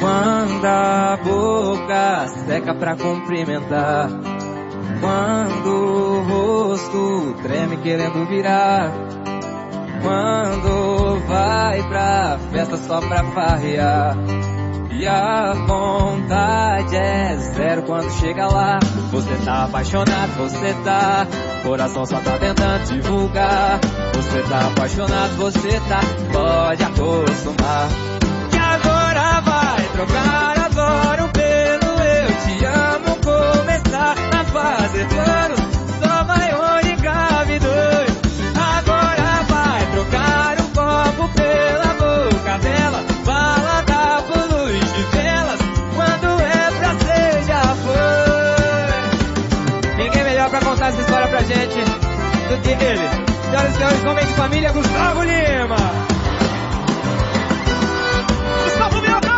Quando a boca seca pra cumprimentar. Quando o rosto treme querendo virar. Quando vai pra festa só pra farrear. E a vontade é zero quando chega lá. Você tá apaixonado, você tá. Coração só tá tentando divulgar. Você tá apaixonado, você tá. Pode acostumar. Contar essa história pra gente do que ele. Senhoras e senhores, homem de família, Gustavo Lima. Gustavo Mioca!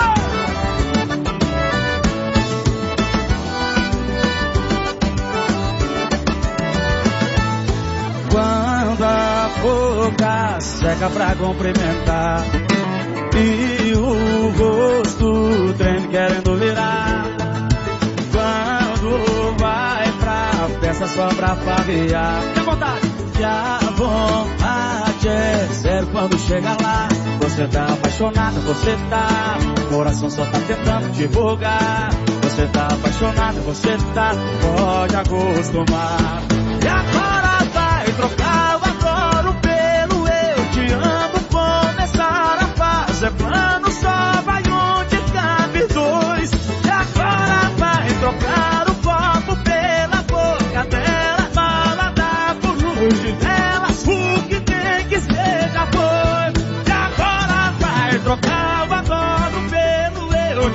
Quando a boca seca pra cumprimentar E festa só pra farrear Fique à vontade. E a é zero quando chega lá. Você tá apaixonado, você tá. Coração só tá tentando divulgar. Você tá apaixonado, você tá. Pode acostumar. E agora vai trocar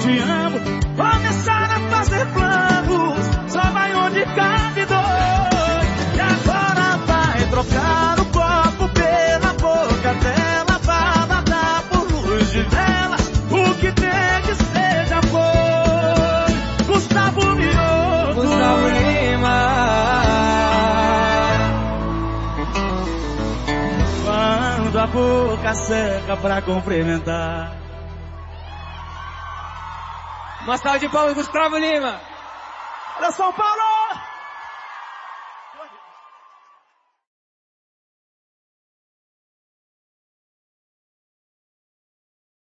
te amo. Começar a fazer planos Só vai onde cabe dois E agora vai trocar o copo pela boca dela Balada por luz de velas O que tem que ser já foi Gustavo Mioto Gustavo Lima. Quando a boca seca pra cumprimentar Uma salva de palmas, Gustavo Lima. Olha São Paulo!